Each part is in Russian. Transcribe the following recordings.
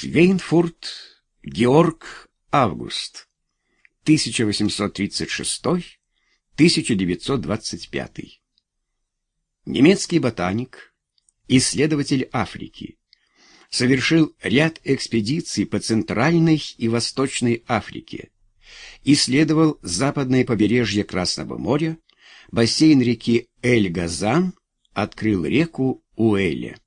Швейнфурт Георг Август 1836-1925 Немецкий ботаник, исследователь Африки, совершил ряд экспедиций по Центральной и Восточной Африке, исследовал западное побережье Красного моря, бассейн реки Эль-Газан, открыл реку Уэля.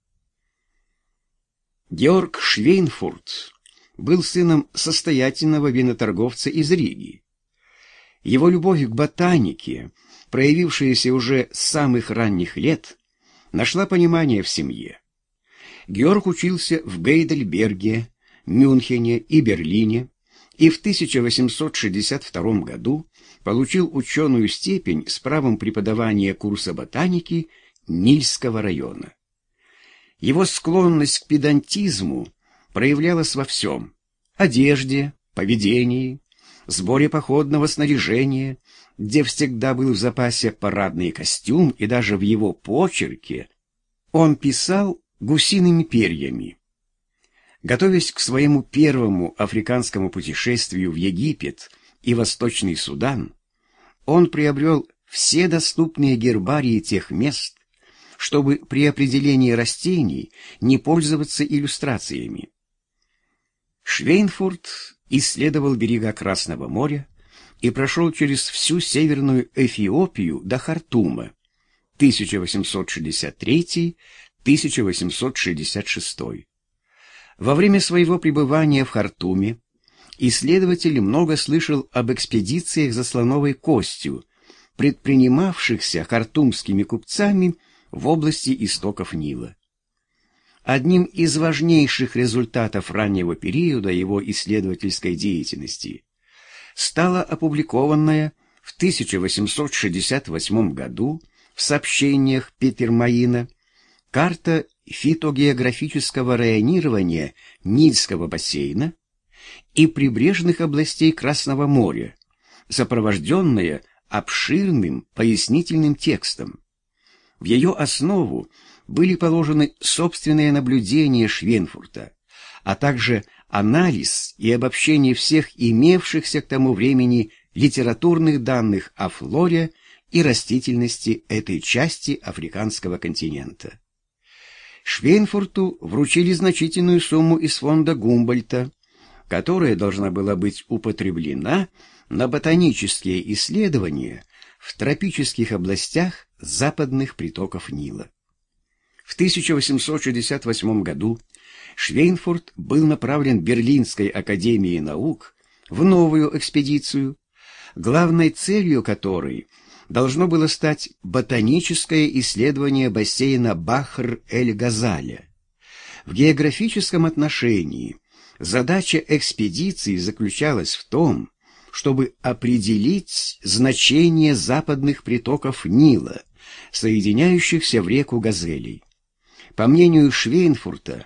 Георг Швейнфурт был сыном состоятельного виноторговца из Риги. Его любовь к ботанике, проявившаяся уже с самых ранних лет, нашла понимание в семье. Георг учился в Гейдельберге, Мюнхене и Берлине и в 1862 году получил ученую степень с правом преподавания курса ботаники Нильского района. Его склонность к педантизму проявлялась во всем – одежде, поведении, сборе походного снаряжения, где всегда был в запасе парадный костюм, и даже в его почерке он писал гусиными перьями. Готовясь к своему первому африканскому путешествию в Египет и Восточный Судан, он приобрел все доступные гербарии тех мест, чтобы при определении растений не пользоваться иллюстрациями. Швейнфурт исследовал берега Красного моря и прошел через всю Северную Эфиопию до Хартума 1863-1866. Во время своего пребывания в Хартуме исследователь много слышал об экспедициях за слоновой костью, предпринимавшихся хартумскими купцами в области истоков Нила. Одним из важнейших результатов раннего периода его исследовательской деятельности стала опубликованная в 1868 году в сообщениях Петермаина карта фитогеографического районирования Нильского бассейна и прибрежных областей Красного моря, сопровожденная обширным пояснительным текстом. В ее основу были положены собственные наблюдения Швенфурта, а также анализ и обобщение всех имевшихся к тому времени литературных данных о флоре и растительности этой части африканского континента. Швейнфурту вручили значительную сумму из фонда Гумбольта, которая должна была быть употреблена на ботанические исследования в тропических областях западных притоков Нила. В 1868 году Швейнфурт был направлен Берлинской академией наук в новую экспедицию, главной целью которой должно было стать ботаническое исследование бассейна Бахр-эль-Газаля. В географическом отношении задача экспедиции заключалась в том, чтобы определить значение западных притоков Нила, соединяющихся в реку Газелей. По мнению Швейнфурта,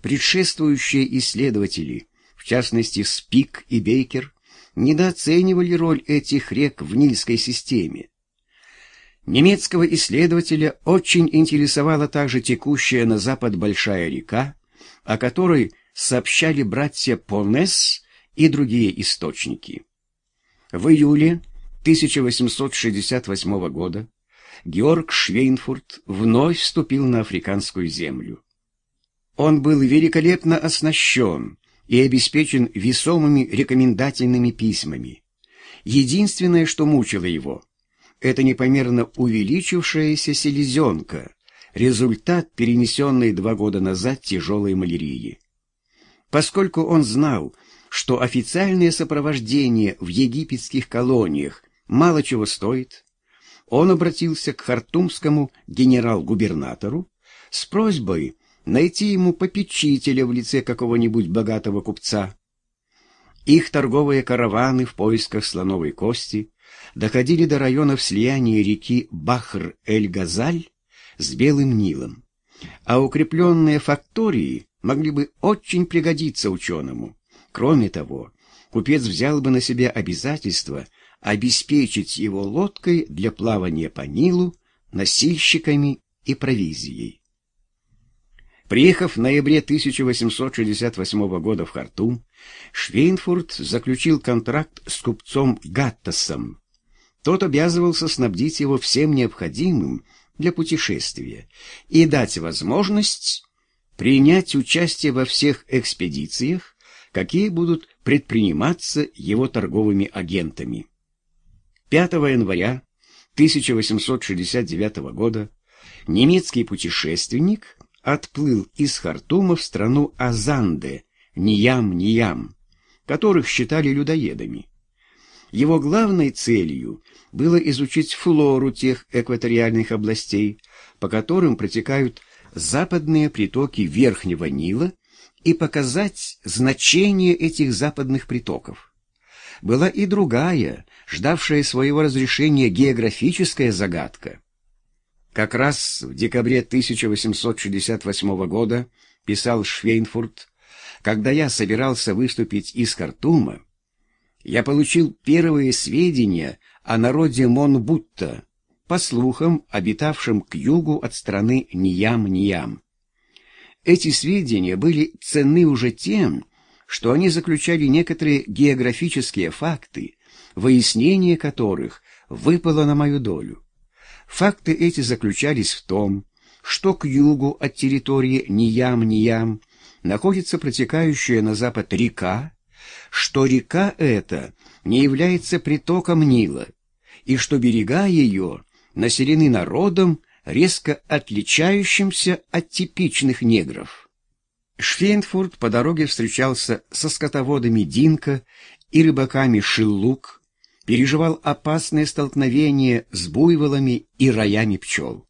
предшествующие исследователи, в частности Спик и Бейкер, недооценивали роль этих рек в Нильской системе. Немецкого исследователя очень интересовала также текущая на запад большая река, о которой сообщали братья Понес и другие источники. В июле 1868 года Георг Швейнфурт вновь вступил на африканскую землю. Он был великолепно оснащен и обеспечен весомыми рекомендательными письмами. Единственное, что мучило его, это непомерно увеличившаяся селезенка, результат перенесенной два года назад тяжелой малярии. Поскольку он знал, что официальное сопровождение в египетских колониях мало чего стоит, он обратился к хартумскому генерал-губернатору с просьбой найти ему попечителя в лице какого-нибудь богатого купца. Их торговые караваны в поисках слоновой кости доходили до районов слияния реки Бахр-эль-Газаль с Белым Нилом, а укрепленные фактории могли бы очень пригодиться ученому. Кроме того, купец взял бы на себя обязательство обеспечить его лодкой для плавания по Нилу, носильщиками и провизией. Приехав в ноябре 1868 года в Хартум, Швейнфурт заключил контракт с купцом Гаттасом. Тот обязывался снабдить его всем необходимым для путешествия и дать возможность принять участие во всех экспедициях, какие будут предприниматься его торговыми агентами. 5 января 1869 года немецкий путешественник отплыл из Хартума в страну Азанде, Ниям-Ниям, которых считали людоедами. Его главной целью было изучить флору тех экваториальных областей, по которым протекают западные притоки Верхнего Нила, и показать значение этих западных притоков. Была и другая, ждавшая своего разрешения географическая загадка. Как раз в декабре 1868 года, писал Швейнфурт, когда я собирался выступить из Картума, я получил первые сведения о народе Монбутта, по слухам, обитавшем к югу от страны Ниям-Ниям. Эти сведения были ценны уже тем, что они заключали некоторые географические факты, выяснение которых выпало на мою долю. Факты эти заключались в том, что к югу от территории Ниям-Ниям находится протекающая на запад река, что река эта не является притоком Нила, и что берега ее населены народом, резко отличающимся от типичных негров. Швейнфурт по дороге встречался со скотоводами Динка и рыбаками Шиллук, переживал опасное столкновение с буйволами и роями пчел.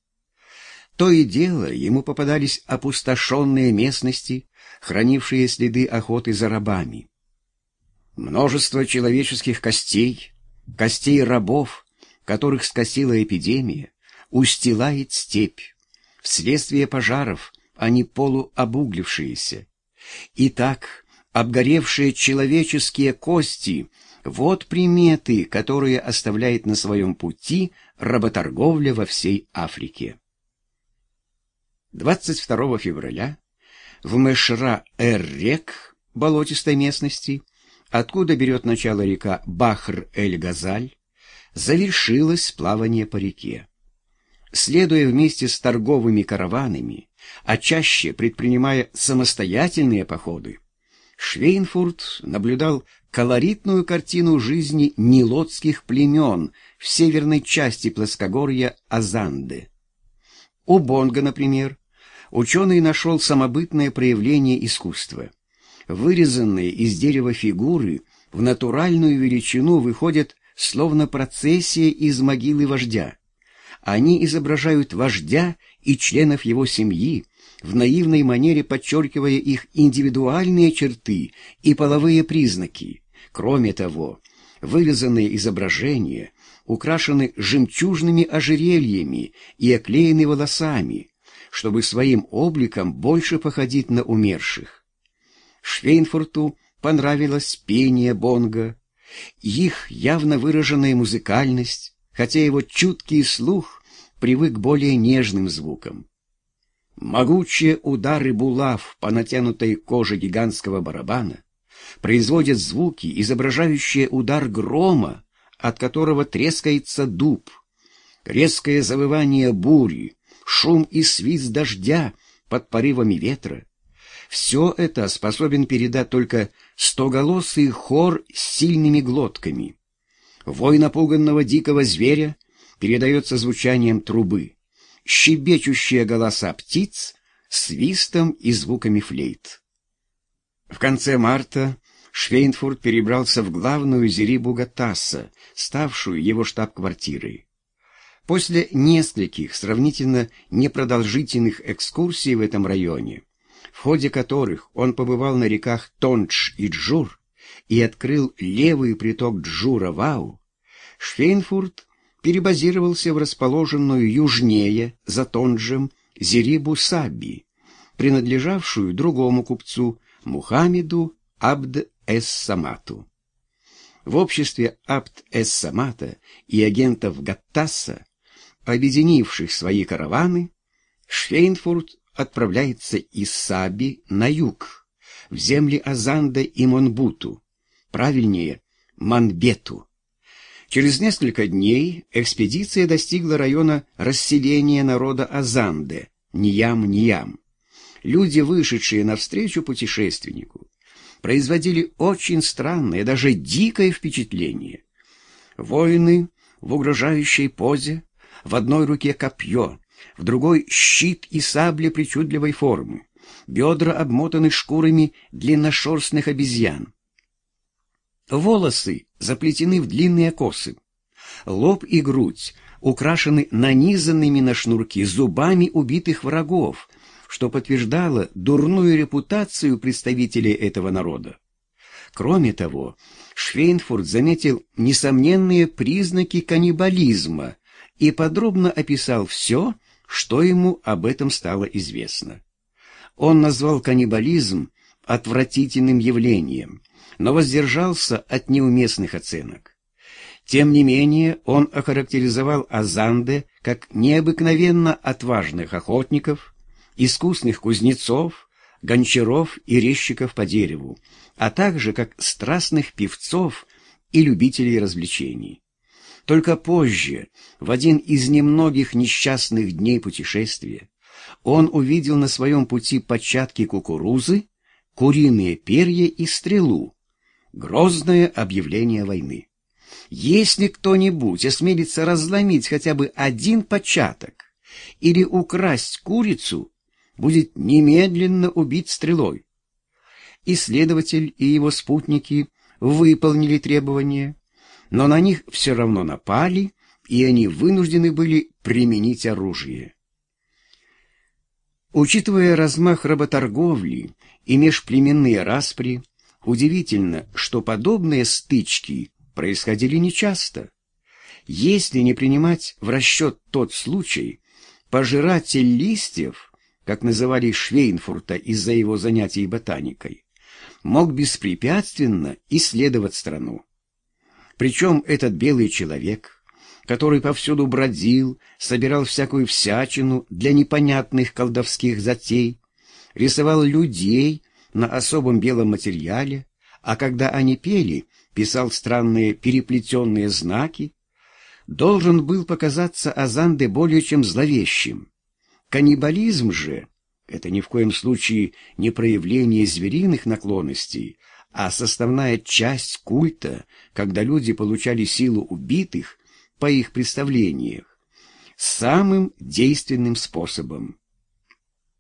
То и дело ему попадались опустошенные местности, хранившие следы охоты за рабами. Множество человеческих костей, костей рабов, которых скосила эпидемия, устилает степь. Вследствие пожаров они полуобуглившиеся. Итак, обгоревшие человеческие кости — вот приметы, которые оставляет на своем пути работорговля во всей Африке. 22 февраля в Мешра-эр-Рек, болотистой местности, откуда берет начало река Бахр-эль-Газаль, завершилось плавание по реке. Следуя вместе с торговыми караванами, а чаще предпринимая самостоятельные походы, Швейнфурт наблюдал колоритную картину жизни нилотских племен в северной части плоскогорья Азанды. У Бонга, например, ученый нашел самобытное проявление искусства. Вырезанные из дерева фигуры в натуральную величину выходят словно процессия из могилы вождя. Они изображают вождя и членов его семьи, в наивной манере подчеркивая их индивидуальные черты и половые признаки, Кроме того, вырезанные изображения украшены жемчужными ожерельями и оклеены волосами, чтобы своим обликом больше походить на умерших. Швейнфурту понравилось пение бонга, их явно выраженная музыкальность, хотя его чуткий слух привык к более нежным звукам. Могучие удары булав по натянутой коже гигантского барабана производят звуки, изображающие удар грома, от которого трескается дуб, резкое завывание бури, шум и свист дождя под порывами ветра. Все это способен передать только стоголосый хор с сильными глотками. Вой напуганного дикого зверя передается звучанием трубы, щебечущие голоса птиц — свистом и звуками флейт. В конце марта Швейнфурт перебрался в главную зерибу Гатасса, ставшую его штаб-квартирой. После нескольких сравнительно непродолжительных экскурсий в этом районе, в ходе которых он побывал на реках Тонч и Джур и открыл левый приток Джура-Вау, Швейнфурт перебазировался в расположенную южнее, за Тонджем, Зерибу Сабби, принадлежавшую другому купцу Мухаммеду Абд-эс-Самату. В обществе Абд-эс-Самата и агентов Гаттаса, объединивших свои караваны, Швейнфурт отправляется из Саби на юг, в земли Азанда и Монбуту, правильнее, Манбету. Через несколько дней экспедиция достигла района расселения народа Азанде, Ниям-Ниям. Люди, вышедшие навстречу путешественнику, производили очень странное, даже дикое впечатление. Воины в угрожающей позе, в одной руке копье, в другой щит и сабли причудливой формы, бедра обмотаны шкурами длинношерстных обезьян. Волосы заплетены в длинные косы. Лоб и грудь украшены нанизанными на шнурки зубами убитых врагов, что подтверждало дурную репутацию представителей этого народа. Кроме того, Швейнфурт заметил несомненные признаки каннибализма и подробно описал все, что ему об этом стало известно. Он назвал каннибализм отвратительным явлением, но воздержался от неуместных оценок. Тем не менее, он охарактеризовал Азанде как необыкновенно отважных охотников, искусных кузнецов, гончаров и резчиков по дереву, а также как страстных певцов и любителей развлечений. Только позже, в один из немногих несчастных дней путешествия, он увидел на своем пути початки кукурузы, куриные перья и стрелу. Грозное объявление войны. Если кто-нибудь осмелится разломить хотя бы один початок или украсть курицу, будет немедленно убит стрелой. Исследователь и его спутники выполнили требования, но на них все равно напали, и они вынуждены были применить оружие. Учитывая размах работорговли и межплеменные распри, удивительно, что подобные стычки происходили нечасто. Если не принимать в расчет тот случай, пожиратель листьев, как называли Швейнфурта из-за его занятий ботаникой, мог беспрепятственно исследовать страну. Причем этот белый человек, который повсюду бродил, собирал всякую всячину для непонятных колдовских затей, рисовал людей на особом белом материале, а когда они пели, писал странные переплетенные знаки, должен был показаться Азанде более чем зловещим. Каннибализм же — это ни в коем случае не проявление звериных наклонностей, а составная часть культа, когда люди получали силу убитых, по их представлениях, самым действенным способом.